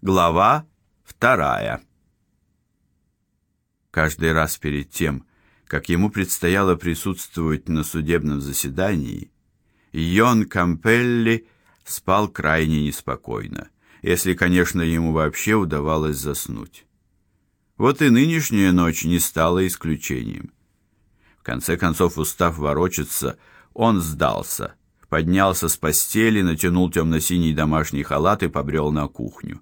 Глава вторая. Каждый раз перед тем, как ему предстояло присутствовать на судебном заседании, Йон Кампелли спал крайне неспокойно, если, конечно, ему вообще удавалось заснуть. Вот и нынешняя ночь не стала исключением. В конце концов, устав ворочаться, он сдался, поднялся с постели, натянул темно-синий домашний халат и побрел на кухню.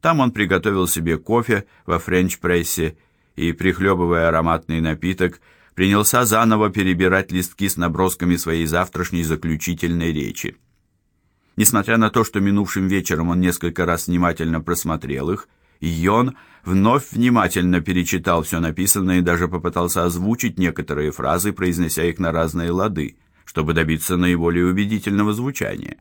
Там он приготовил себе кофе во френч-прессе и, прихлебывая ароматный напиток, принялся заново перебирать листки с набросками своей завтрашней заключительной речи. Несмотря на то, что минувшим вечером он несколько раз внимательно просмотрел их, Йон вновь внимательно перечитал все написанное и даже попытался озвучить некоторые фразы, произнеся их на разные лады, чтобы добиться наиболее убедительного звучания.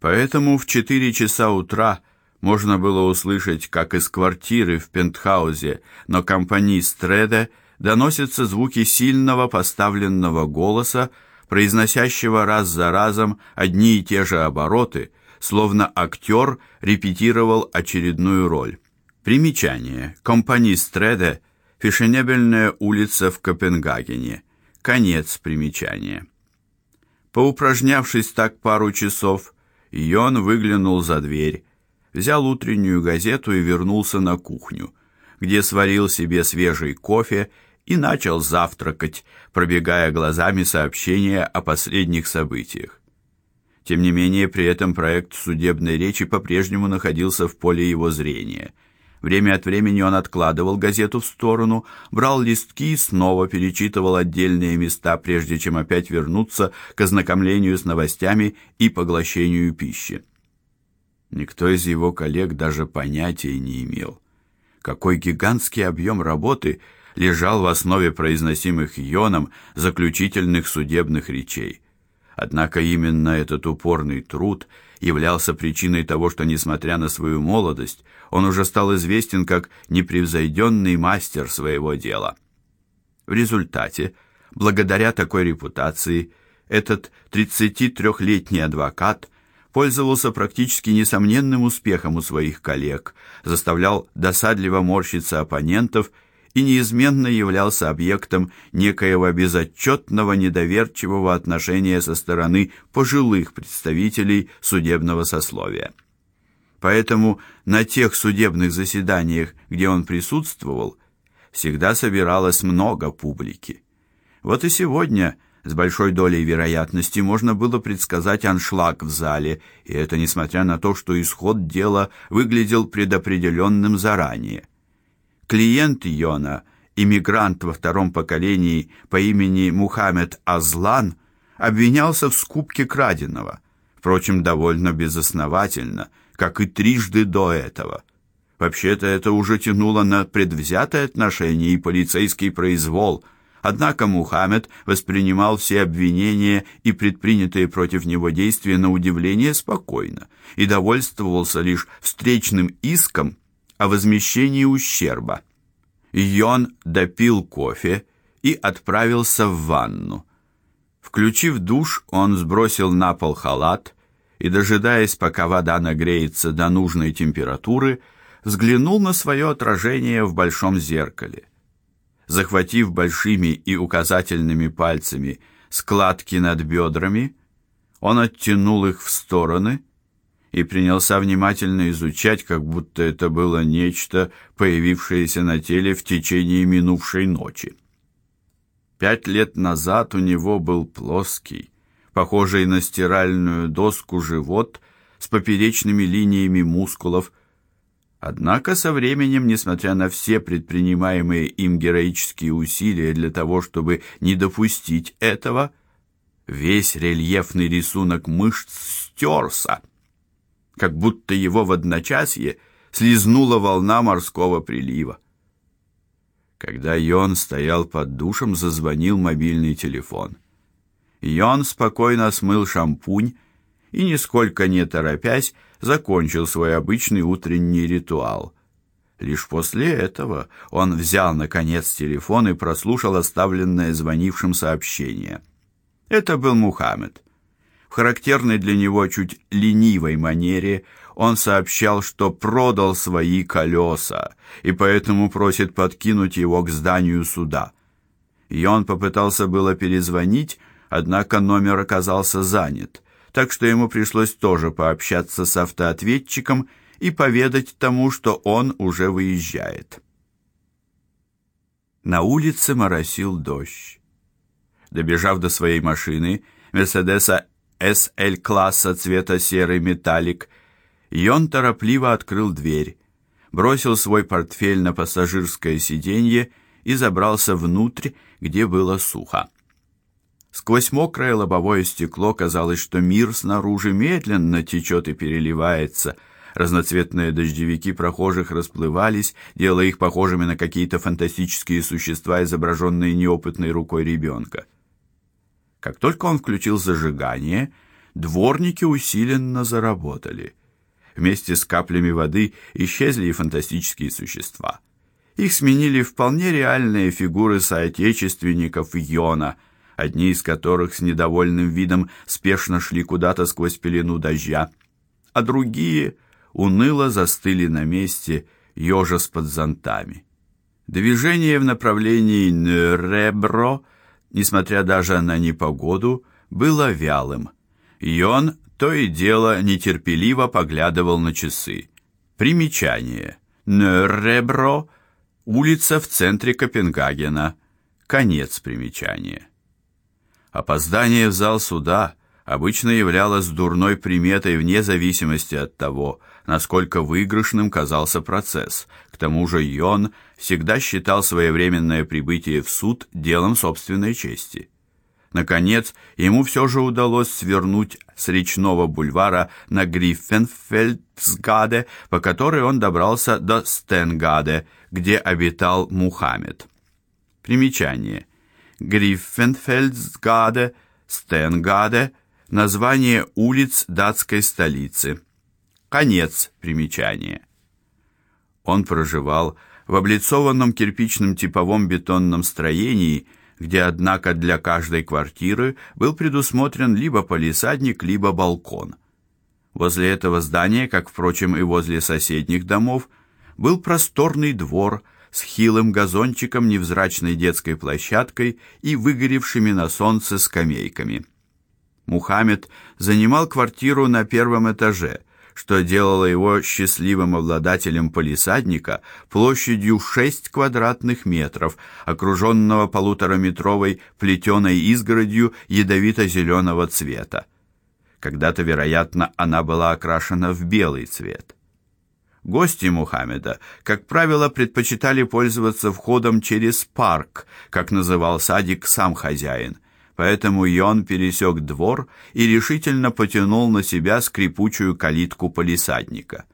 Поэтому в четыре часа утра можно было услышать, как из квартиры в пентхаузе на компании Стреде доносятся звуки сильного поставленного голоса, произносящего раз за разом одни и те же обороты, словно актер репетировал очередную роль. Примечание. Компании Стреде фешенебельная улица в Копенгагене. Конец примечания. Поупражнявшись так пару часов, Йон выглянул за дверь взял утреннюю газету и вернулся на кухню, где сварил себе свежий кофе и начал завтракать, пробегая глазами сообщения о последних событиях. Тем не менее, при этом проект судебной речи по-прежнему находился в поле его зрения. Время от времени он откладывал газету в сторону, брал листки и снова перечитывал отдельные места, прежде чем опять вернуться к ознакомлению с новостями и поглощению пищи. Никто из его коллег даже понятия не имел, какой гигантский объем работы лежал в основе произносимых Йоном заключительных судебных речей. Однако именно этот упорный труд являлся причиной того, что несмотря на свою молодость, он уже стал известен как непревзойденный мастер своего дела. В результате, благодаря такой репутации, этот 33-летний адвокат пользовался практически несомненным успехом у своих коллег, заставлял досадливо морщиться оппонентов и неизменно являлся объектом некоего безотчетного недоверчивого отношения со стороны пожилых представителей судебного сословия. Поэтому на тех судебных заседаниях, где он присутствовал, всегда собиралось много публики. Вот и сегодня с большой долей вероятности можно было предсказать аншлаг в зале, и это несмотря на то, что исход дела выглядел предопределенным заранее. Клиент Йона, иммигрант во втором поколении по имени Мухаммед Азлан, обвинялся в скупке краденого, впрочем, довольно безосновательно, как и трижды до этого. Вообще-то это уже тянуло на предвзятое отношение и полицейский произвол – Однако Мухаммед воспринимал все обвинения и предпринятые против него действия на удивление спокойно и довольствовался лишь встречным иском о возмещении ущерба. Йон допил кофе и отправился в ванну. Включив душ, он сбросил на пол халат и, дожидаясь, пока вода нагреется до нужной температуры, взглянул на свое отражение в большом зеркале. Захватив большими и указательными пальцами складки над бедрами, он оттянул их в стороны и принялся внимательно изучать, как будто это было нечто, появившееся на теле в течение минувшей ночи. Пять лет назад у него был плоский, похожий на стиральную доску живот с поперечными линиями мускулов, Однако со временем, несмотря на все предпринимаемые им героические усилия для того, чтобы не допустить этого, весь рельефный рисунок мышц стерся, как будто его в одночасье слезнула волна морского прилива. Когда Йон стоял под душем, зазвонил мобильный телефон. Йон спокойно смыл шампунь и, нисколько не торопясь, закончил свой обычный утренний ритуал. Лишь после этого он взял, наконец, телефон и прослушал оставленное звонившим сообщение. Это был Мухаммед. В характерной для него чуть ленивой манере он сообщал, что продал свои колеса и поэтому просит подкинуть его к зданию суда. И он попытался было перезвонить, однако номер оказался занят, так что ему пришлось тоже пообщаться с автоответчиком и поведать тому, что он уже выезжает. На улице моросил дождь. Добежав до своей машины, Мерседеса SL-класса цвета серый металлик, Йон торопливо открыл дверь, бросил свой портфель на пассажирское сиденье и забрался внутрь, где было сухо. Сквозь мокрое лобовое стекло казалось, что мир снаружи медленно течет и переливается – Разноцветные дождевики прохожих расплывались, делая их похожими на какие-то фантастические существа, изображенные неопытной рукой ребенка. Как только он включил зажигание, дворники усиленно заработали. Вместе с каплями воды исчезли и фантастические существа. Их сменили вполне реальные фигуры соотечественников Йона, одни из которых с недовольным видом спешно шли куда-то сквозь пелену дождя, а другие уныло застыли на месте, ежась под зонтами. Движение в направлении Нребро, несмотря даже на непогоду, было вялым. И он то и дело нетерпеливо поглядывал на часы. Примечание. Нребро улица в центре Копенгагена. Конец примечания. Опоздание в зал суда обычно являлось дурной приметой вне зависимости от того, насколько выигрышным казался процесс. К тому же Йон всегда считал своевременное прибытие в суд делом собственной чести. Наконец, ему все же удалось свернуть с речного бульвара на Гриффенфельдсгаде, по которой он добрался до Стенгаде, где обитал Мухаммед. Примечание. Гриффенфельдсгаде, Стенгаде название улиц датской столицы. Конец примечания. Он проживал в облицованном кирпичным типовом бетонном строении, где, однако, для каждой квартиры был предусмотрен либо палисадник, либо балкон. Возле этого здания, как, впрочем, и возле соседних домов, был просторный двор с хилым газончиком, невзрачной детской площадкой и выгоревшими на солнце скамейками. Мухаммед занимал квартиру на первом этаже – что делало его счастливым обладателем полисадника площадью 6 квадратных метров, окруженного полутораметровой плетеной изгородью ядовито-зеленого цвета. Когда-то, вероятно, она была окрашена в белый цвет. Гости Мухаммеда, как правило, предпочитали пользоваться входом через парк, как называл садик сам хозяин, Поэтому Йон пересек двор и решительно потянул на себя скрипучую калитку полисадника.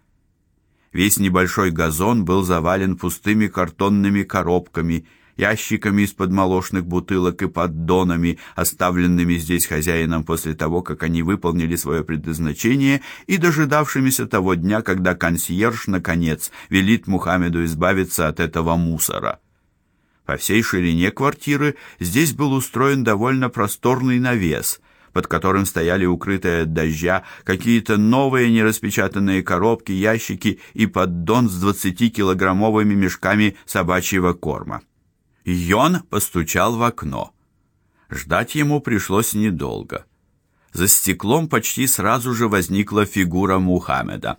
Весь небольшой газон был завален пустыми картонными коробками, ящиками из-под молочных бутылок и поддонами, оставленными здесь хозяином после того, как они выполнили свое предназначение, и дожидавшимися того дня, когда консьерж наконец велит Мухаммеду избавиться от этого мусора. По всей ширине квартиры здесь был устроен довольно просторный навес, под которым стояли укрытые от дождя какие-то новые нераспечатанные коробки, ящики и поддон с 20-килограммовыми мешками собачьего корма. Йон постучал в окно. Ждать ему пришлось недолго. За стеклом почти сразу же возникла фигура Мухаммеда.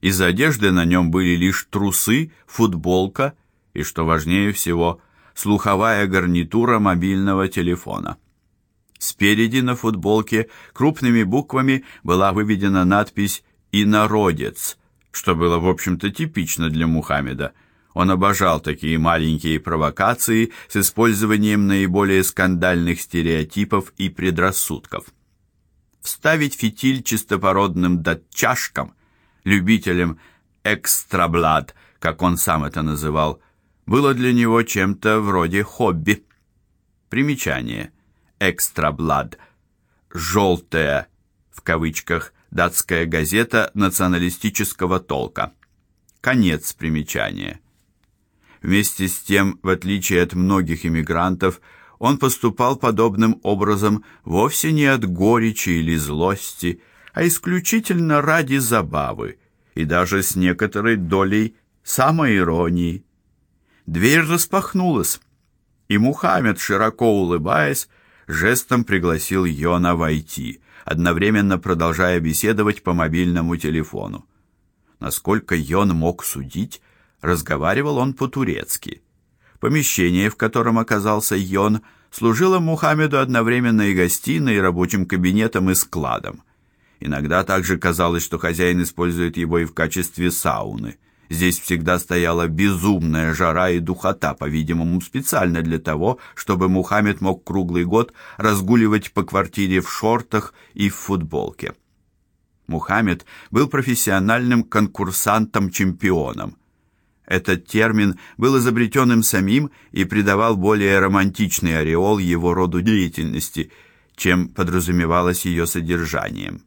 Из одежды на нем были лишь трусы, футболка и, что важнее всего, слуховая гарнитура мобильного телефона. Спереди на футболке крупными буквами была выведена надпись «Инородец», что было, в общем-то, типично для Мухаммеда. Он обожал такие маленькие провокации с использованием наиболее скандальных стереотипов и предрассудков. Вставить фитиль чистопородным датчашкам, любителям экстраблад, как он сам это называл, было для него чем-то вроде хобби. Примечание. Экстраблад. Желтая, в кавычках, датская газета националистического толка. Конец примечания. Вместе с тем, в отличие от многих иммигрантов, он поступал подобным образом вовсе не от горечи или злости, а исключительно ради забавы и даже с некоторой долей самоиронии. Дверь распахнулась, и Мухаммед, широко улыбаясь, жестом пригласил Йона войти, одновременно продолжая беседовать по мобильному телефону. Насколько Йон мог судить, разговаривал он по-турецки. Помещение, в котором оказался Йон, служило Мухаммеду одновременно и гостиной, и рабочим кабинетом, и складом. Иногда также казалось, что хозяин использует его и в качестве сауны. Здесь всегда стояла безумная жара и духота, по-видимому, специально для того, чтобы Мухаммед мог круглый год разгуливать по квартире в шортах и в футболке. Мухаммед был профессиональным конкурсантом-чемпионом. Этот термин был изобретен им самим и придавал более романтичный ореол его роду деятельности, чем подразумевалось ее содержанием.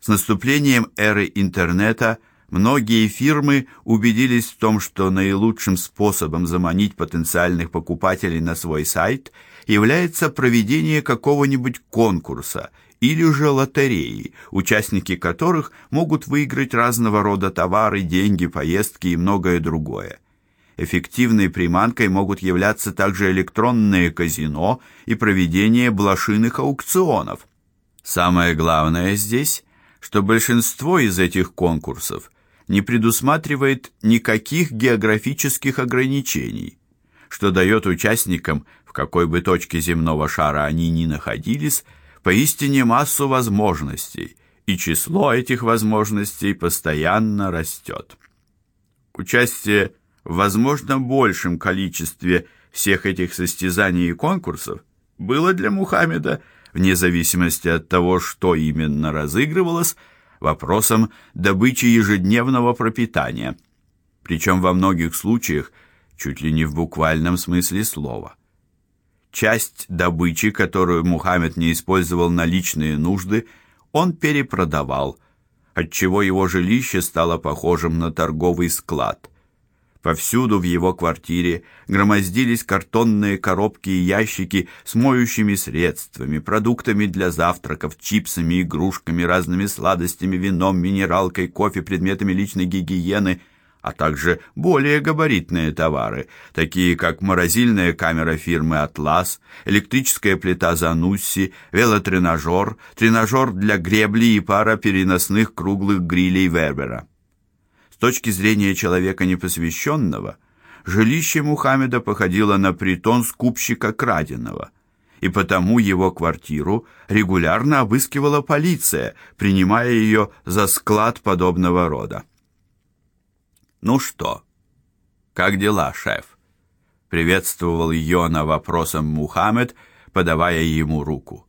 С наступлением эры интернета многие фирмы убедились в том, что наилучшим способом заманить потенциальных покупателей на свой сайт является проведение какого-нибудь конкурса или же лотереи, участники которых могут выиграть разного рода товары, деньги, поездки и многое другое. Эффективной приманкой могут являться также электронные казино и проведение блошиных аукционов. Самое главное здесь, что большинство из этих конкурсов не предусматривает никаких географических ограничений, что дает участникам, в какой бы точке земного шара они ни находились, поистине массу возможностей, и число этих возможностей постоянно растет. Участие в возможно большем количестве всех этих состязаний и конкурсов было для Мухаммеда, вне зависимости от того, что именно разыгрывалось, вопросом добычи ежедневного пропитания, причем во многих случаях чуть ли не в буквальном смысле слова. Часть добычи, которую Мухаммед не использовал на личные нужды, он перепродавал, отчего его жилище стало похожим на торговый склад. Повсюду в его квартире громоздились картонные коробки и ящики с моющими средствами, продуктами для завтраков, чипсами, игрушками, разными сладостями, вином, минералкой, кофе, предметами личной гигиены – а также более габаритные товары, такие как морозильная камера фирмы Atlas, электрическая плита Zanussi, велотренажер, тренажер для гребли и пара переносных круглых грилей Вербера. С точки зрения человека непосвященного, жилище Мухаммеда походило на притон скупщика краденого, и потому его квартиру регулярно обыскивала полиция, принимая ее за склад подобного рода. Ну что? Как дела, шеф? приветствовал Йона вопросом Мухаммед, подавая ему руку.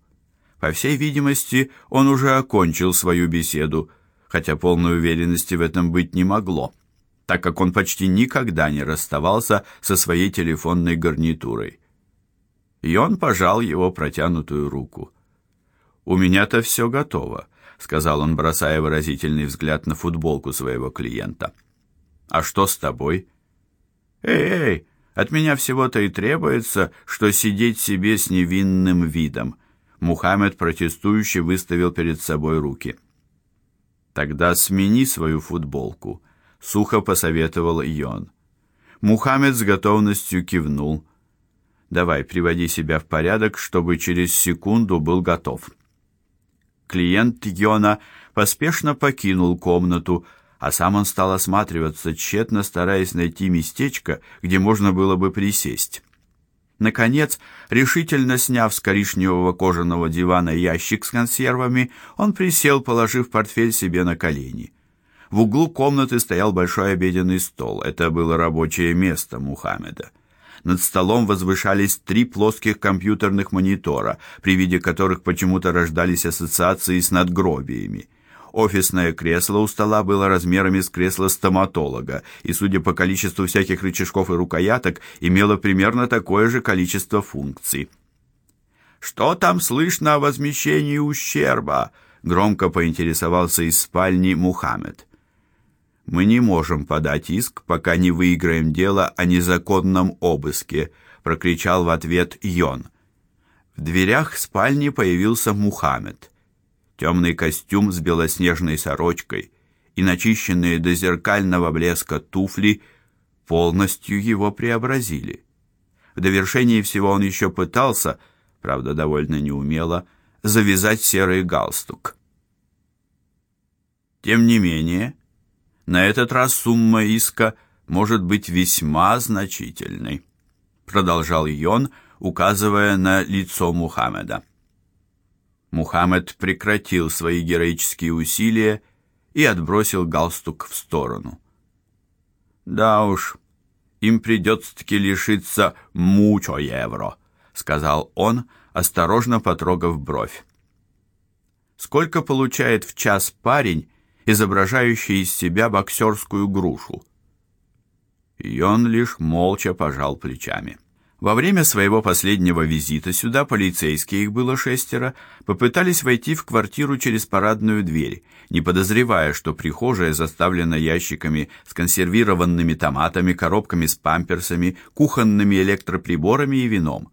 По всей видимости, он уже окончил свою беседу, хотя полной уверенности в этом быть не могло, так как он почти никогда не расставался со своей телефонной гарнитурой. Йон пожал его протянутую руку. У меня-то все готово, сказал он, бросая выразительный взгляд на футболку своего клиента. А что с тобой? Эй, эй, от меня всего-то и требуется, что сидеть себе с невинным видом. Мухаммед протестующе выставил перед собой руки. Тогда смени свою футболку, сухо посоветовал Йон. Мухаммед с готовностью кивнул. Давай, приводи себя в порядок, чтобы через секунду был готов. Клиент Йона поспешно покинул комнату, а сам он стал осматриваться, тщетно стараясь найти местечко, где можно было бы присесть. Наконец, решительно сняв с коричневого кожаного дивана ящик с консервами, он присел, положив портфель себе на колени. В углу комнаты стоял большой обеденный стол. Это было рабочее место Мухаммеда. Над столом возвышались три плоских компьютерных монитора, при виде которых почему-то рождались ассоциации с надгробиями. Офисное кресло у стола было размерами с кресло стоматолога и, судя по количеству всяких рычажков и рукояток, имело примерно такое же количество функций. Что там слышно о возмещении ущерба? громко поинтересовался из спальни Мухаммед. Мы не можем подать иск, пока не выиграем дело о незаконном обыске, прокричал в ответ Йон. В дверях спальни появился Мухаммед. Темный костюм с белоснежной сорочкой и начищенные до зеркального блеска туфли полностью его преобразили. В довершении всего он еще пытался, правда, довольно неумело, завязать серый галстук. Тем не менее, на этот раз сумма иска может быть весьма значительной, продолжал Йон, указывая на лицо Мухаммеда. Мухаммед прекратил свои героические усилия и отбросил галстук в сторону. Да уж, им придется-таки лишиться мучо евро, сказал он, осторожно потрогав бровь. Сколько получает в час парень, изображающий из себя боксерскую грушу? И он лишь молча пожал плечами. Во время своего последнего визита сюда полицейские, их было шестеро, попытались войти в квартиру через парадную дверь, не подозревая, что прихожая заставлена ящиками с консервированными томатами, коробками с памперсами, кухонными электроприборами и вином.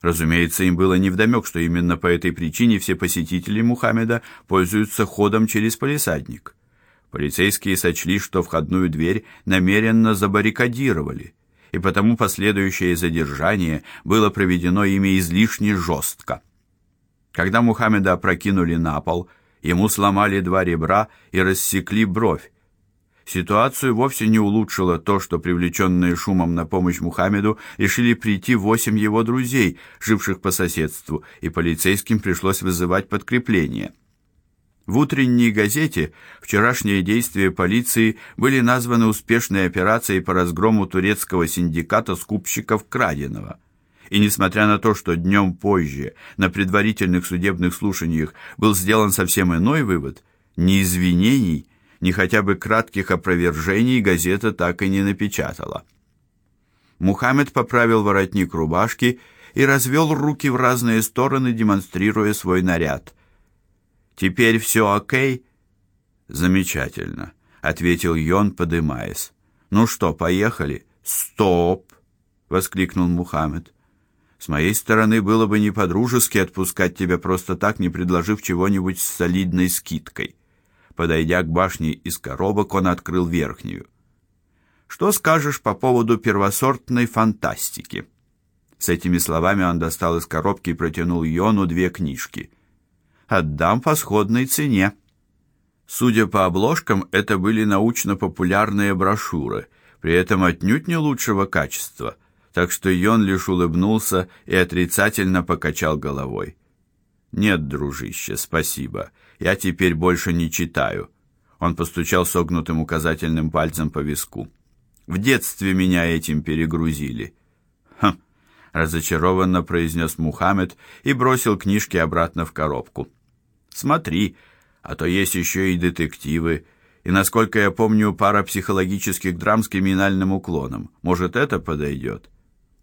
Разумеется, им было невдомек, что именно по этой причине все посетители Мухаммеда пользуются ходом через полисадник. Полицейские сочли, что входную дверь намеренно забаррикадировали и потому последующее задержание было проведено ими излишне жестко. Когда Мухаммеда опрокинули на пол, ему сломали два ребра и рассекли бровь. Ситуацию вовсе не улучшило то, что привлеченные шумом на помощь Мухаммеду решили прийти восемь его друзей, живших по соседству, и полицейским пришлось вызывать подкрепление. В утренней газете вчерашние действия полиции были названы успешной операцией по разгрому турецкого синдиката скупщиков краденого. И несмотря на то, что днем позже на предварительных судебных слушаниях был сделан совсем иной вывод, ни извинений, ни хотя бы кратких опровержений газета так и не напечатала. Мухаммед поправил воротник рубашки и развел руки в разные стороны, демонстрируя свой наряд. Теперь все окей? Замечательно, ответил Йон, подымаясь. Ну что, поехали? Стоп, воскликнул Мухаммед. С моей стороны было бы не по-дружески отпускать тебя просто так, не предложив чего-нибудь с солидной скидкой. Подойдя к башне из коробок, он открыл верхнюю. Что скажешь по поводу первосортной фантастики? С этими словами он достал из коробки и протянул Йону две книжки отдам по сходной цене. Судя по обложкам, это были научно-популярные брошюры, при этом отнюдь не лучшего качества, так что Йон лишь улыбнулся и отрицательно покачал головой. Нет, дружище, спасибо. Я теперь больше не читаю. Он постучал согнутым указательным пальцем по виску. В детстве меня этим перегрузили. Хм, разочарованно произнес Мухаммед и бросил книжки обратно в коробку. Смотри, а то есть еще и детективы, и, насколько я помню, пара психологических драм с криминальным уклоном. Может, это подойдет?»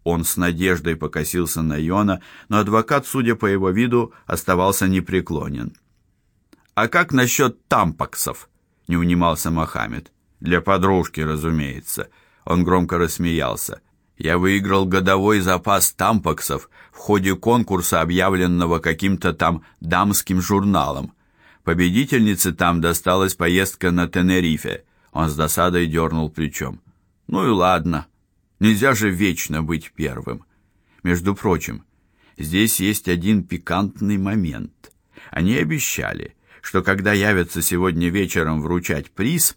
Он с надеждой покосился на Йона, но адвокат, судя по его виду, оставался непреклонен. «А как насчет тампаксов?» — не унимался Мохаммед. «Для подружки, разумеется». Он громко рассмеялся. Я выиграл годовой запас тампаксов в ходе конкурса, объявленного каким-то там дамским журналом. Победительнице там досталась поездка на Тенерифе. Он с досадой дернул плечом. Ну и ладно. Нельзя же вечно быть первым. Между прочим, здесь есть один пикантный момент. Они обещали, что когда явятся сегодня вечером вручать приз,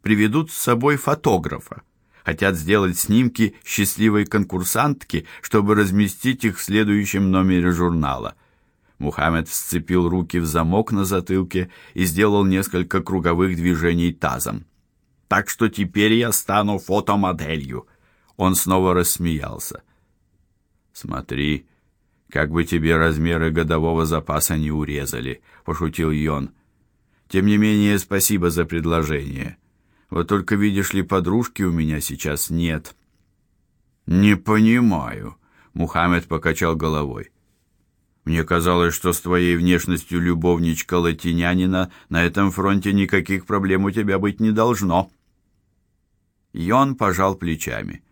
приведут с собой фотографа хотят сделать снимки счастливой конкурсантки, чтобы разместить их в следующем номере журнала. Мухаммед сцепил руки в замок на затылке и сделал несколько круговых движений тазом. Так что теперь я стану фотомоделью. Он снова рассмеялся. Смотри, как бы тебе размеры годового запаса не урезали, пошутил Йон. Тем не менее, спасибо за предложение. Вот только видишь ли, подружки у меня сейчас нет. Не понимаю, Мухаммед покачал головой. Мне казалось, что с твоей внешностью любовничка латинянина на этом фронте никаких проблем у тебя быть не должно. Йон пожал плечами.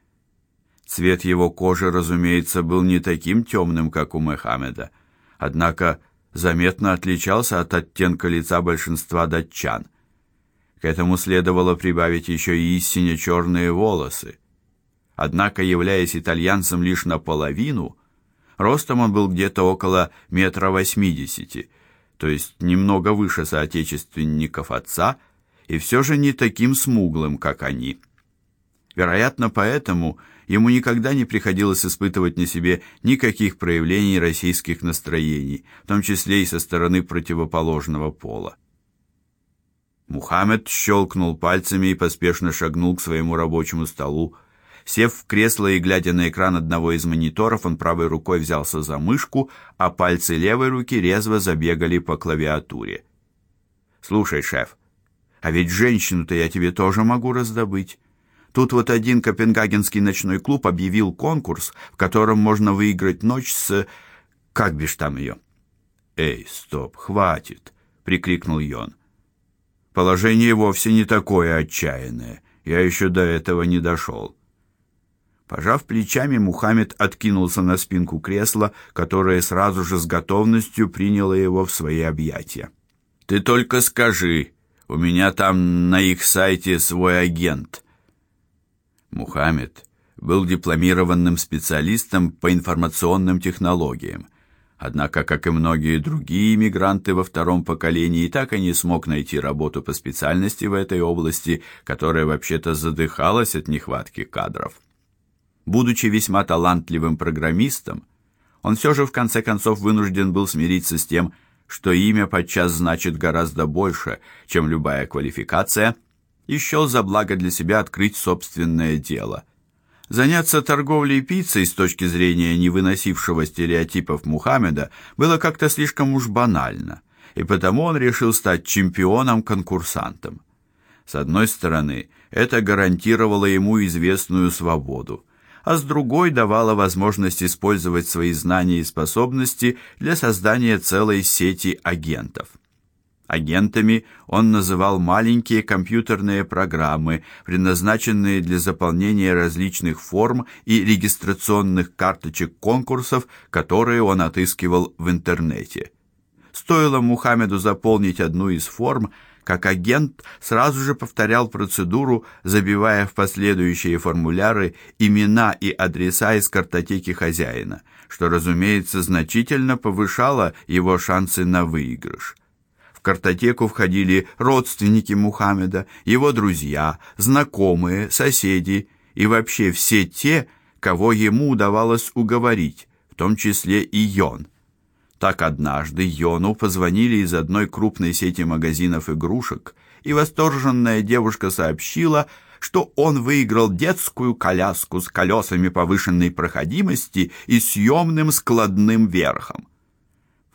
Цвет его кожи, разумеется, был не таким темным, как у Мухаммеда, однако заметно отличался от оттенка лица большинства датчан. Этому следовало прибавить еще и истинно черные волосы. Однако, являясь итальянцем лишь наполовину, ростом он был где-то около метра восьмидесяти, то есть немного выше соотечественников отца, и все же не таким смуглым, как они. Вероятно, поэтому ему никогда не приходилось испытывать на себе никаких проявлений российских настроений, в том числе и со стороны противоположного пола. Мухаммед щелкнул пальцами и поспешно шагнул к своему рабочему столу. Сев в кресло и глядя на экран одного из мониторов, он правой рукой взялся за мышку, а пальцы левой руки резво забегали по клавиатуре. Слушай, шеф, а ведь женщину-то я тебе тоже могу раздобыть. Тут вот один копенгагенский ночной клуб объявил конкурс, в котором можно выиграть ночь с как бишь там ее?» Эй, стоп, хватит, прикрикнул Йон. Положение вовсе не такое отчаянное. Я еще до этого не дошел. Пожав плечами, Мухаммед откинулся на спинку кресла, которое сразу же с готовностью приняло его в свои объятия. Ты только скажи, у меня там на их сайте свой агент. Мухаммед был дипломированным специалистом по информационным технологиям. Однако, как и многие другие иммигранты во втором поколении, так и не смог найти работу по специальности в этой области, которая вообще-то задыхалась от нехватки кадров. Будучи весьма талантливым программистом, он все же в конце концов вынужден был смириться с тем, что имя подчас значит гораздо больше, чем любая квалификация, и счел за благо для себя открыть собственное дело. Заняться торговлей пиццей с точки зрения не выносившего стереотипов Мухаммеда было как-то слишком уж банально, и потому он решил стать чемпионом-конкурсантом. С одной стороны, это гарантировало ему известную свободу, а с другой давало возможность использовать свои знания и способности для создания целой сети агентов. Агентами он называл маленькие компьютерные программы, предназначенные для заполнения различных форм и регистрационных карточек конкурсов, которые он отыскивал в интернете. Стоило Мухаммеду заполнить одну из форм, как агент сразу же повторял процедуру, забивая в последующие формуляры имена и адреса из картотеки хозяина, что, разумеется, значительно повышало его шансы на выигрыш картотеку входили родственники Мухаммеда, его друзья, знакомые, соседи и вообще все те, кого ему удавалось уговорить, в том числе и Йон. Так однажды Йону позвонили из одной крупной сети магазинов игрушек, и восторженная девушка сообщила, что он выиграл детскую коляску с колесами повышенной проходимости и съемным складным верхом.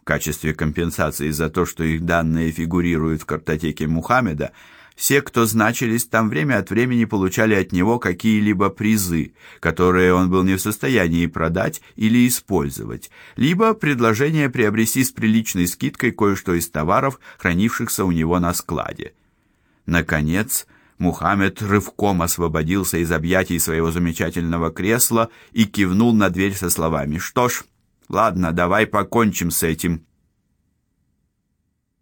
В качестве компенсации за то, что их данные фигурируют в картотеке Мухаммеда, все, кто значились там время от времени, получали от него какие-либо призы, которые он был не в состоянии продать или использовать, либо предложение приобрести с приличной скидкой кое-что из товаров, хранившихся у него на складе. Наконец, Мухаммед рывком освободился из объятий своего замечательного кресла и кивнул на дверь со словами: "Что ж, Ладно, давай покончим с этим.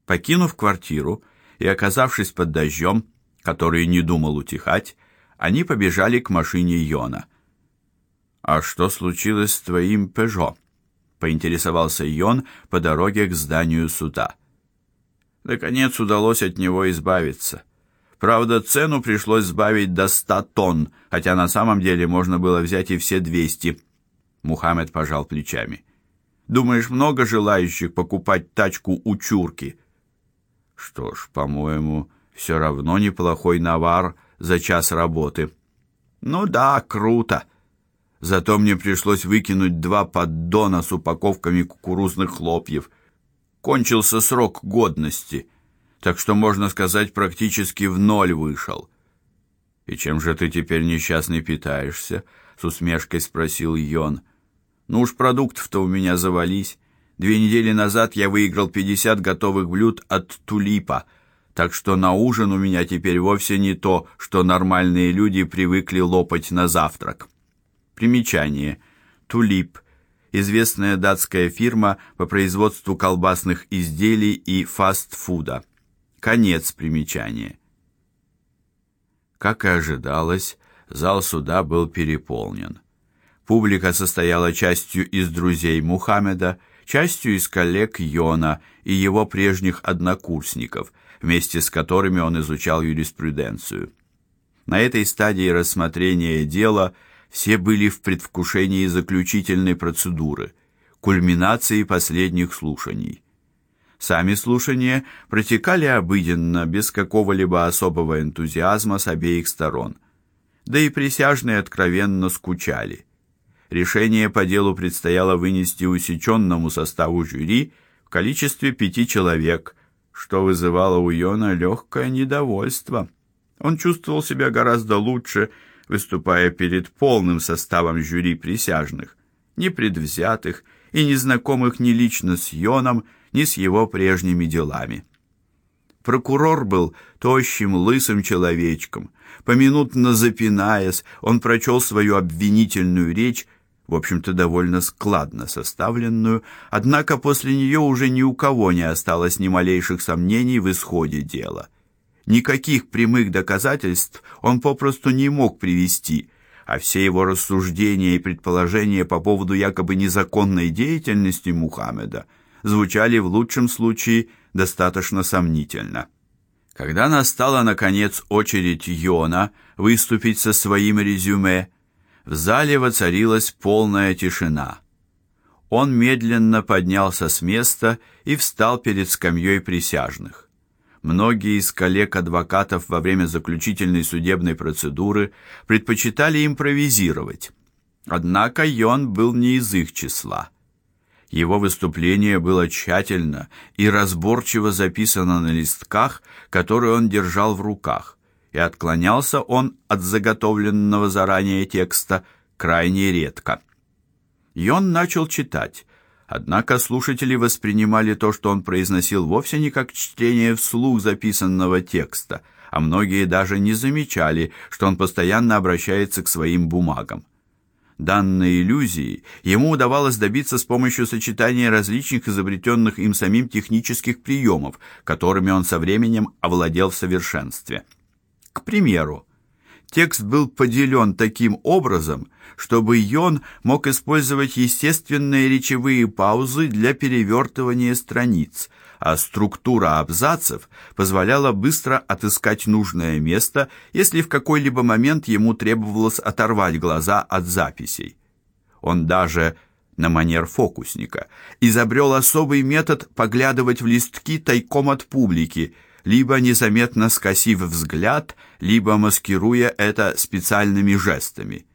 Покинув квартиру и оказавшись под дождем, который не думал утихать, они побежали к машине Йона. А что случилось с твоим Пежо? поинтересовался Йон по дороге к зданию суда. Наконец удалось от него избавиться. Правда, цену пришлось сбавить до ста тонн, хотя на самом деле можно было взять и все двести. Мухаммед пожал плечами. Думаешь, много желающих покупать тачку у чурки? Что ж, по-моему, все равно неплохой навар за час работы. Ну да, круто. Зато мне пришлось выкинуть два поддона с упаковками кукурузных хлопьев. Кончился срок годности, так что можно сказать, практически в ноль вышел. И чем же ты теперь несчастный питаешься? с усмешкой спросил Йон. Ну уж продуктов-то у меня завались. Две недели назад я выиграл 50 готовых блюд от Тулипа, так что на ужин у меня теперь вовсе не то, что нормальные люди привыкли лопать на завтрак. Примечание. Тулип известная датская фирма по производству колбасных изделий и фастфуда. Конец примечания. Как и ожидалось, зал суда был переполнен. Публика состояла частью из друзей Мухаммеда, частью из коллег Йона и его прежних однокурсников, вместе с которыми он изучал юриспруденцию. На этой стадии рассмотрения дела все были в предвкушении заключительной процедуры, кульминации последних слушаний. Сами слушания протекали обыденно, без какого-либо особого энтузиазма с обеих сторон. Да и присяжные откровенно скучали. Решение по делу предстояло вынести усеченному составу жюри в количестве пяти человек, что вызывало у Йона легкое недовольство. Он чувствовал себя гораздо лучше, выступая перед полным составом жюри присяжных, непредвзятых и незнакомых ни лично с Йоном, ни с его прежними делами. Прокурор был тощим, лысым человечком. Поминутно запинаясь, он прочел свою обвинительную речь, в общем-то довольно складно составленную, однако после нее уже ни у кого не осталось ни малейших сомнений в исходе дела. Никаких прямых доказательств он попросту не мог привести, а все его рассуждения и предположения по поводу якобы незаконной деятельности Мухаммеда звучали в лучшем случае достаточно сомнительно. Когда настала наконец очередь Йона выступить со своим резюме, в зале воцарилась полная тишина. Он медленно поднялся с места и встал перед скамьей присяжных. Многие из коллег-адвокатов во время заключительной судебной процедуры предпочитали импровизировать. Однако Йон был не из их числа. Его выступление было тщательно и разборчиво записано на листках, которые он держал в руках, и отклонялся он от заготовленного заранее текста крайне редко. Йон начал читать, Однако слушатели воспринимали то, что он произносил, вовсе не как чтение вслух записанного текста, а многие даже не замечали, что он постоянно обращается к своим бумагам. Данной иллюзии ему удавалось добиться с помощью сочетания различных изобретенных им самим технических приемов, которыми он со временем овладел в совершенстве. К примеру, Текст был поделен таким образом, чтобы Йон мог использовать естественные речевые паузы для перевертывания страниц, а структура абзацев позволяла быстро отыскать нужное место, если в какой-либо момент ему требовалось оторвать глаза от записей. Он даже на манер фокусника изобрел особый метод поглядывать в листки тайком от публики – либо незаметно скосив взгляд, либо маскируя это специальными жестами.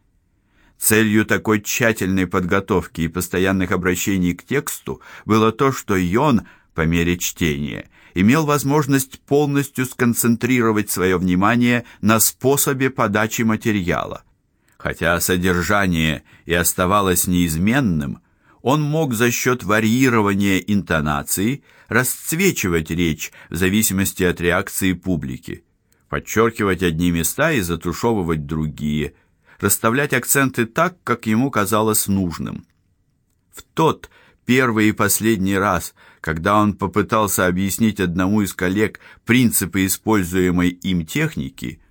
Целью такой тщательной подготовки и постоянных обращений к тексту было то, что Йон по мере чтения имел возможность полностью сконцентрировать свое внимание на способе подачи материала. Хотя содержание и оставалось неизменным, он мог за счет варьирования интонации расцвечивать речь в зависимости от реакции публики, подчеркивать одни места и затушевывать другие, расставлять акценты так, как ему казалось нужным. В тот первый и последний раз, когда он попытался объяснить одному из коллег принципы используемой им техники,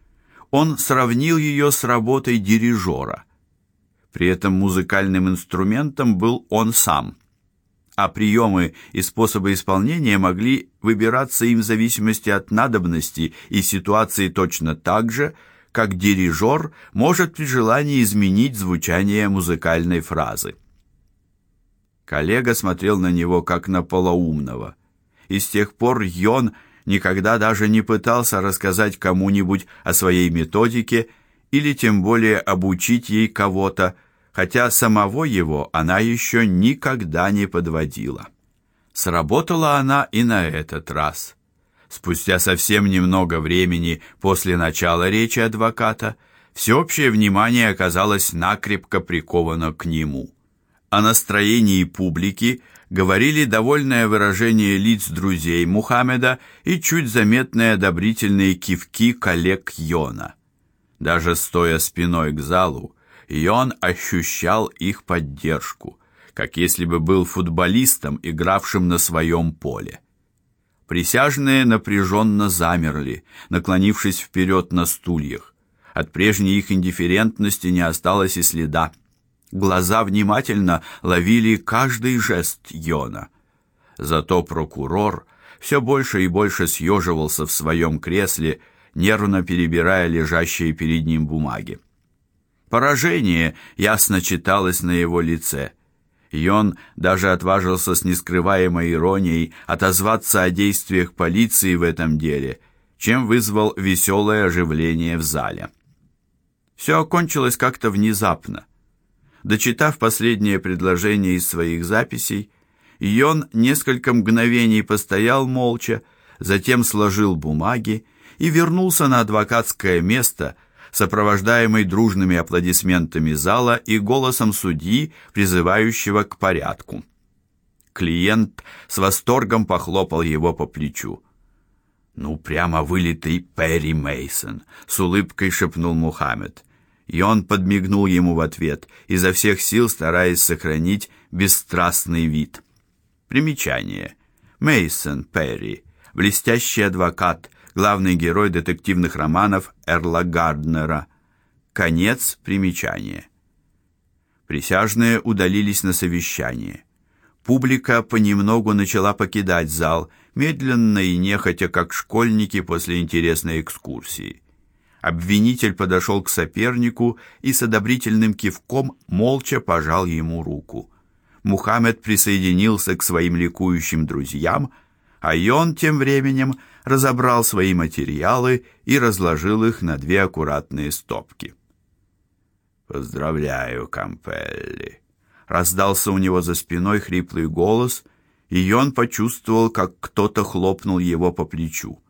он сравнил ее с работой дирижера – при этом музыкальным инструментом был он сам. А приемы и способы исполнения могли выбираться им в зависимости от надобности и ситуации точно так же, как дирижер может при желании изменить звучание музыкальной фразы. Коллега смотрел на него как на полоумного. И с тех пор Йон никогда даже не пытался рассказать кому-нибудь о своей методике или тем более обучить ей кого-то, хотя самого его она еще никогда не подводила. Сработала она и на этот раз. Спустя совсем немного времени после начала речи адвоката всеобщее внимание оказалось накрепко приковано к нему. О настроении публики говорили довольное выражение лиц друзей Мухаммеда и чуть заметные одобрительные кивки коллег Йона. Даже стоя спиной к залу, и он ощущал их поддержку, как если бы был футболистом, игравшим на своем поле. Присяжные напряженно замерли, наклонившись вперед на стульях. От прежней их индифферентности не осталось и следа. Глаза внимательно ловили каждый жест Йона. Зато прокурор все больше и больше съеживался в своем кресле, нервно перебирая лежащие перед ним бумаги. Поражение ясно читалось на его лице. И он даже отважился с нескрываемой иронией отозваться о действиях полиции в этом деле, чем вызвал веселое оживление в зале. Все окончилось как-то внезапно. Дочитав последнее предложение из своих записей, Йон несколько мгновений постоял молча, затем сложил бумаги и вернулся на адвокатское место, сопровождаемый дружными аплодисментами зала и голосом судьи, призывающего к порядку. Клиент с восторгом похлопал его по плечу. Ну прямо вылитый Перри Мейсон, с улыбкой шепнул Мухаммед. И он подмигнул ему в ответ, изо всех сил стараясь сохранить бесстрастный вид. Примечание. Мейсон Перри, блестящий адвокат, главный герой детективных романов Эрла Гарднера. Конец примечания. Присяжные удалились на совещание. Публика понемногу начала покидать зал, медленно и нехотя, как школьники после интересной экскурсии. Обвинитель подошел к сопернику и с одобрительным кивком молча пожал ему руку. Мухаммед присоединился к своим ликующим друзьям, а он тем временем разобрал свои материалы и разложил их на две аккуратные стопки. Поздравляю, Кампелли. Раздался у него за спиной хриплый голос, и он почувствовал, как кто-то хлопнул его по плечу.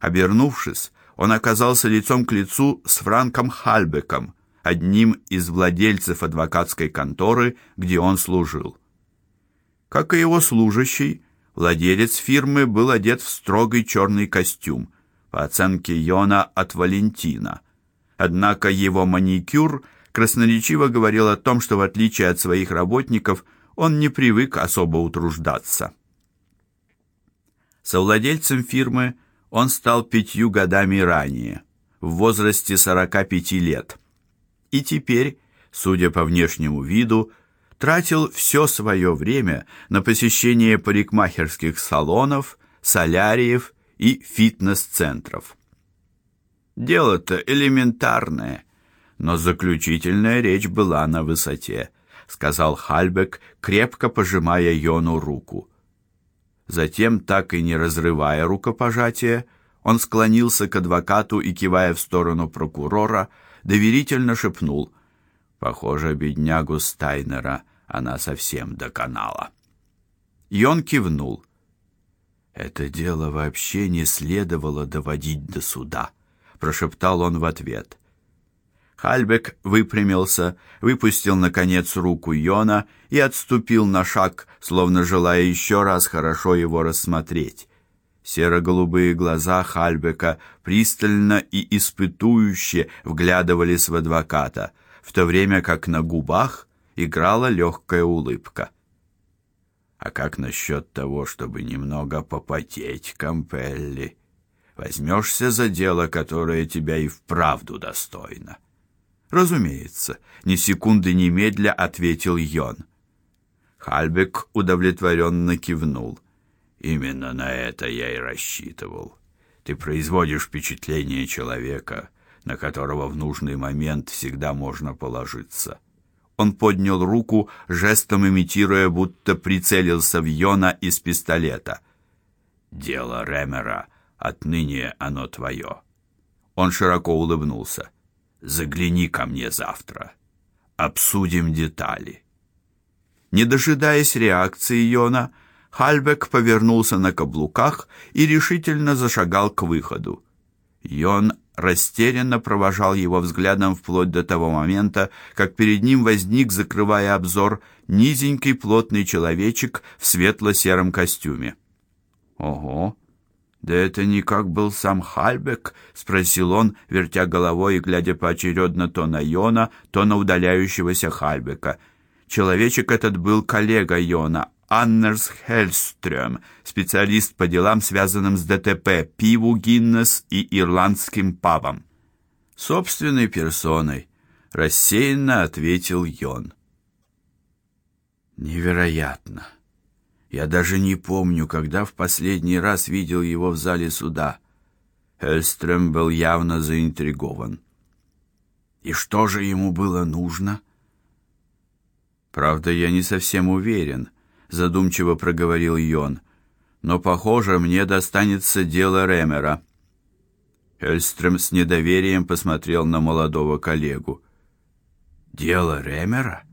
Обернувшись, он оказался лицом к лицу с Франком Хальбеком, одним из владельцев адвокатской конторы, где он служил. Как и его служащий, Владелец фирмы был одет в строгий черный костюм, по оценке Йона от Валентина. Однако его маникюр красноречиво говорил о том, что в отличие от своих работников, он не привык особо утруждаться. Совладельцем фирмы он стал пятью годами ранее, в возрасте 45 лет. И теперь, судя по внешнему виду, тратил все свое время на посещение парикмахерских салонов, соляриев и фитнес-центров. Дело-то элементарное, но заключительная речь была на высоте, сказал Хальбек, крепко пожимая Йону руку. Затем, так и не разрывая рукопожатия, он склонился к адвокату и кивая в сторону прокурора, доверительно шепнул: Похоже, беднягу Стайнера она совсем доконала. И он кивнул. Это дело вообще не следовало доводить до суда, прошептал он в ответ. Хальбек выпрямился, выпустил наконец руку Йона и отступил на шаг, словно желая еще раз хорошо его рассмотреть. Серо-голубые глаза Хальбека пристально и испытующе вглядывались в адвоката в то время как на губах играла легкая улыбка. А как насчет того, чтобы немного попотеть, Кампелли? Возьмешься за дело, которое тебя и вправду достойно. Разумеется, ни секунды ни медля ответил Йон. Хальбек удовлетворенно кивнул. Именно на это я и рассчитывал. Ты производишь впечатление человека, на которого в нужный момент всегда можно положиться. Он поднял руку, жестом имитируя, будто прицелился в Йона из пистолета. Дело Ремера, отныне оно твое. Он широко улыбнулся. Загляни ко мне завтра. Обсудим детали. Не дожидаясь реакции Йона, Хальбек повернулся на каблуках и решительно зашагал к выходу. Йон растерянно провожал его взглядом вплоть до того момента, как перед ним возник, закрывая обзор, низенький плотный человечек в светло-сером костюме. Ого. Да это никак был сам Хальбек, спросил он, вертя головой и глядя поочередно то на Йона, то на удаляющегося Хальбека. Человечек этот был коллега Йона, Аннерс Хельстрём, специалист по делам, связанным с ДТП, пиву Гиннес и ирландским пабом. Собственной персоной, рассеянно ответил Йон. Невероятно. Я даже не помню, когда в последний раз видел его в зале суда. Хельстрем был явно заинтригован. И что же ему было нужно? Правда, я не совсем уверен, задумчиво проговорил Йон. Но, похоже, мне достанется дело Ремера. Хельстрем с недоверием посмотрел на молодого коллегу. Дело Ремера?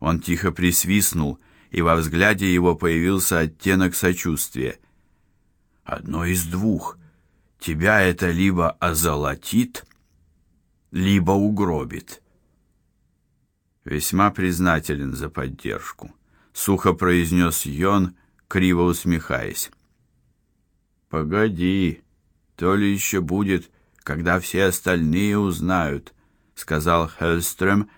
Он тихо присвистнул и во взгляде его появился оттенок сочувствия. Одно из двух: тебя это либо озолотит, либо угробит. Весьма признателен за поддержку, сухо произнес Йон, криво усмехаясь. Погоди, то ли еще будет, когда все остальные узнают, сказал Хельстрем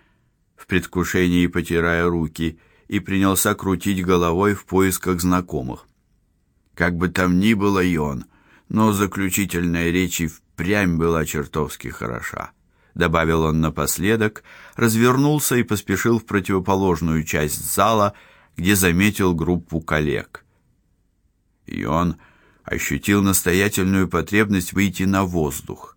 в предвкушении потирая руки и принялся крутить головой в поисках знакомых. Как бы там ни было и он, но заключительная речь и впрямь была чертовски хороша. Добавил он напоследок, развернулся и поспешил в противоположную часть зала, где заметил группу коллег. И он ощутил настоятельную потребность выйти на воздух.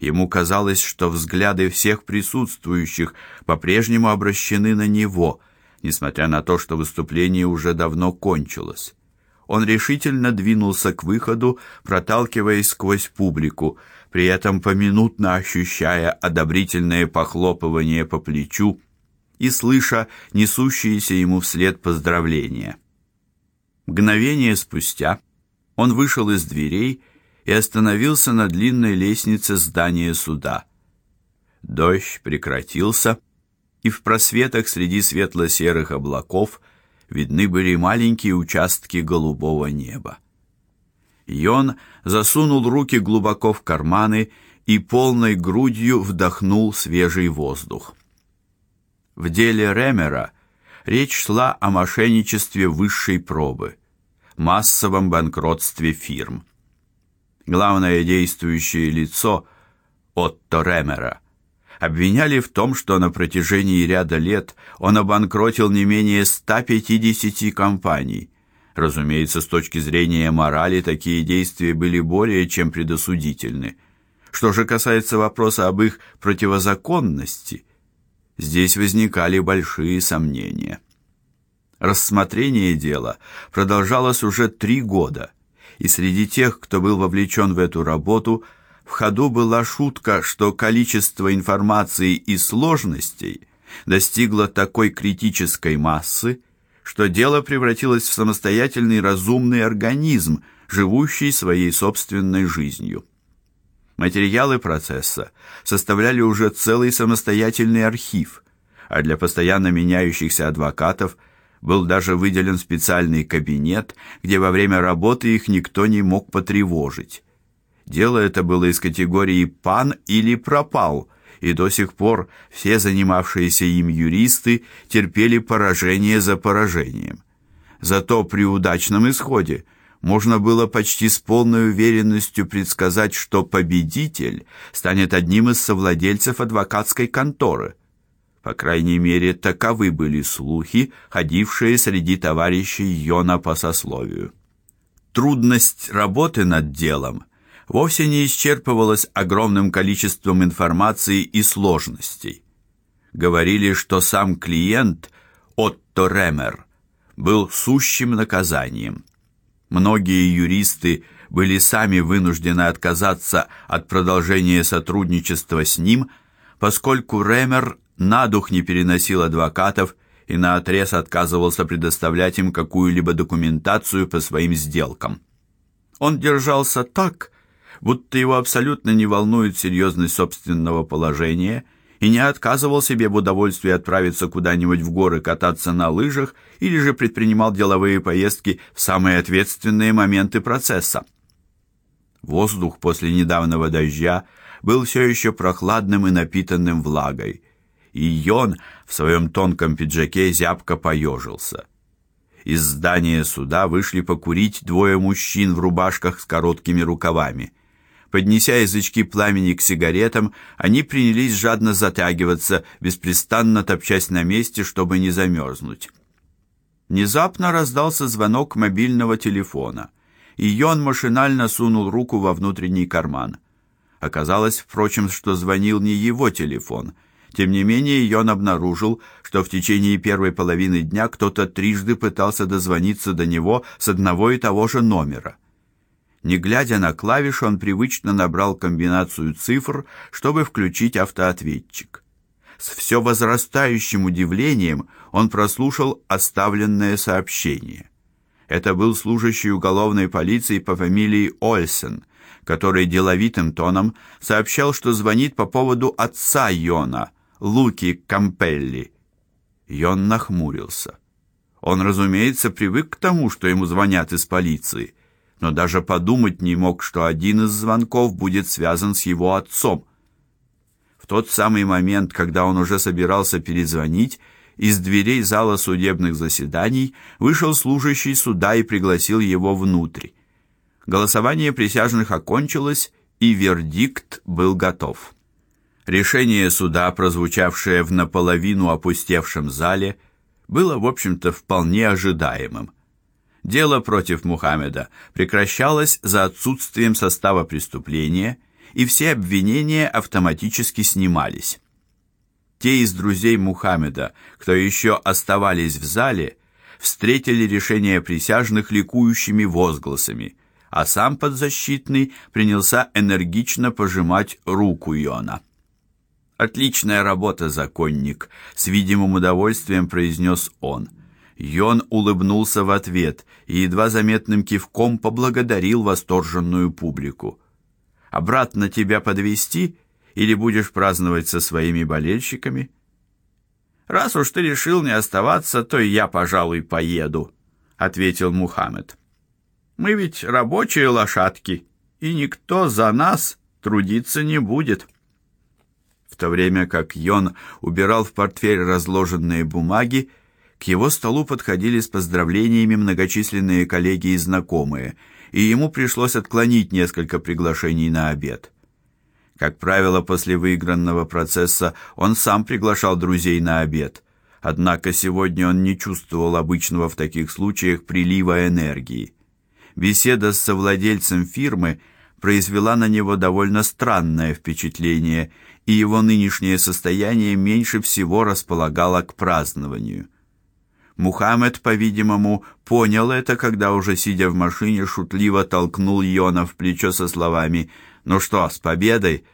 Ему казалось, что взгляды всех присутствующих по-прежнему обращены на него — несмотря на то, что выступление уже давно кончилось. Он решительно двинулся к выходу, проталкиваясь сквозь публику, при этом поминутно ощущая одобрительное похлопывание по плечу и слыша несущиеся ему вслед поздравления. Мгновение спустя он вышел из дверей и остановился на длинной лестнице здания суда. Дождь прекратился, и в просветах среди светло-серых облаков видны были маленькие участки голубого неба. Йон засунул руки глубоко в карманы и полной грудью вдохнул свежий воздух. В деле Ремера речь шла о мошенничестве высшей пробы, массовом банкротстве фирм. Главное действующее лицо Отто Ремера обвиняли в том, что на протяжении ряда лет он обанкротил не менее 150 компаний. Разумеется, с точки зрения морали такие действия были более чем предосудительны. Что же касается вопроса об их противозаконности, здесь возникали большие сомнения. Рассмотрение дела продолжалось уже три года, и среди тех, кто был вовлечен в эту работу, в ходу была шутка, что количество информации и сложностей достигло такой критической массы, что дело превратилось в самостоятельный разумный организм, живущий своей собственной жизнью. Материалы процесса составляли уже целый самостоятельный архив, а для постоянно меняющихся адвокатов был даже выделен специальный кабинет, где во время работы их никто не мог потревожить. Дело это было из категории пан или пропал, и до сих пор все занимавшиеся им юристы терпели поражение за поражением. Зато при удачном исходе можно было почти с полной уверенностью предсказать, что победитель станет одним из совладельцев адвокатской конторы. По крайней мере, таковы были слухи, ходившие среди товарищей Йона по сословию. Трудность работы над делом вовсе не исчерпывалась огромным количеством информации и сложностей. Говорили, что сам клиент Отто Ремер был сущим наказанием. Многие юристы были сами вынуждены отказаться от продолжения сотрудничества с ним, поскольку Ремер на дух не переносил адвокатов и наотрез отказывался предоставлять им какую-либо документацию по своим сделкам. Он держался так, будто его абсолютно не волнует серьезность собственного положения, и не отказывал себе в удовольствии отправиться куда-нибудь в горы кататься на лыжах или же предпринимал деловые поездки в самые ответственные моменты процесса. Воздух после недавнего дождя был все еще прохладным и напитанным влагой, и Йон в своем тонком пиджаке зябко поежился. Из здания суда вышли покурить двое мужчин в рубашках с короткими рукавами. Поднеся язычки пламени к сигаретам, они принялись жадно затягиваться, беспрестанно топчась на месте, чтобы не замерзнуть. Внезапно раздался звонок мобильного телефона, и Йон машинально сунул руку во внутренний карман. Оказалось, впрочем, что звонил не его телефон. Тем не менее, Йон обнаружил, что в течение первой половины дня кто-то трижды пытался дозвониться до него с одного и того же номера. Не глядя на клавиши, он привычно набрал комбинацию цифр, чтобы включить автоответчик. С все возрастающим удивлением он прослушал оставленное сообщение. Это был служащий уголовной полиции по фамилии Ольсен, который деловитым тоном сообщал, что звонит по поводу отца Йона, Луки Кампелли. Йон нахмурился. Он, разумеется, привык к тому, что ему звонят из полиции, но даже подумать не мог, что один из звонков будет связан с его отцом. В тот самый момент, когда он уже собирался перезвонить, из дверей зала судебных заседаний вышел служащий суда и пригласил его внутрь. Голосование присяжных окончилось, и вердикт был готов. Решение суда, прозвучавшее в наполовину опустевшем зале, было, в общем-то, вполне ожидаемым. Дело против Мухаммеда прекращалось за отсутствием состава преступления – и все обвинения автоматически снимались. Те из друзей Мухаммеда, кто еще оставались в зале, встретили решение присяжных ликующими возгласами, а сам подзащитный принялся энергично пожимать руку Йона. Отличная работа, законник, с видимым удовольствием произнес он. Йон улыбнулся в ответ и едва заметным кивком поблагодарил восторженную публику обратно тебя подвести или будешь праздновать со своими болельщиками? Раз уж ты решил не оставаться, то и я, пожалуй, поеду, ответил Мухаммед. Мы ведь рабочие лошадки, и никто за нас трудиться не будет. В то время как Йон убирал в портфель разложенные бумаги, его столу подходили с поздравлениями многочисленные коллеги и знакомые – и ему пришлось отклонить несколько приглашений на обед. Как правило, после выигранного процесса он сам приглашал друзей на обед. Однако сегодня он не чувствовал обычного в таких случаях прилива энергии. Беседа с совладельцем фирмы произвела на него довольно странное впечатление, и его нынешнее состояние меньше всего располагало к празднованию. Мухаммед, по-видимому, понял это, когда уже сидя в машине шутливо толкнул Йона в плечо со словами: "Ну что, с победой?"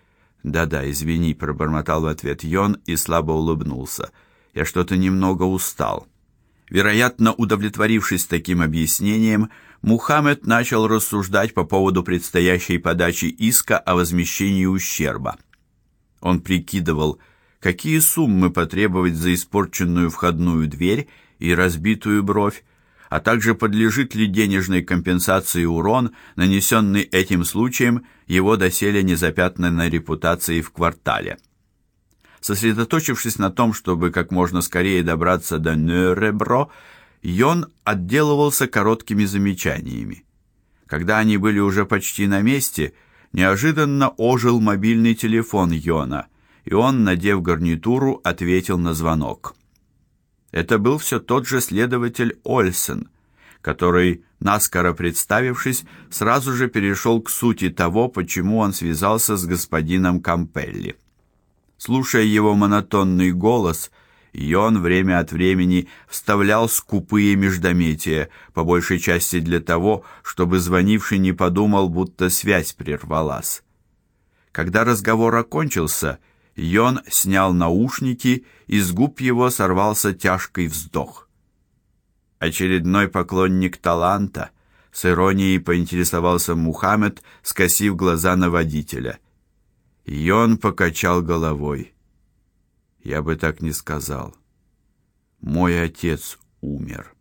"Да-да, извини", пробормотал в ответ Йон и слабо улыбнулся. "Я что-то немного устал". Вероятно, удовлетворившись таким объяснением, Мухаммед начал рассуждать по поводу предстоящей подачи иска о возмещении ущерба. Он прикидывал, какие суммы потребовать за испорченную входную дверь и разбитую бровь, а также подлежит ли денежной компенсации урон, нанесенный этим случаем его доселе незапятнанной репутации в квартале. Сосредоточившись на том, чтобы как можно скорее добраться до Нёребро, Йон отделывался короткими замечаниями. Когда они были уже почти на месте, неожиданно ожил мобильный телефон Йона, и он, надев гарнитуру, ответил на звонок. Это был все тот же следователь Ольсен, который, наскоро представившись, сразу же перешел к сути того, почему он связался с господином Кампелли. Слушая его монотонный голос, Йон время от времени вставлял скупые междометия, по большей части для того, чтобы звонивший не подумал, будто связь прервалась. Когда разговор окончился, Йон снял наушники, и с губ его сорвался тяжкий вздох. Очередной поклонник таланта, с иронией поинтересовался Мухаммед, скосив глаза на водителя. Йон покачал головой. Я бы так не сказал. Мой отец умер.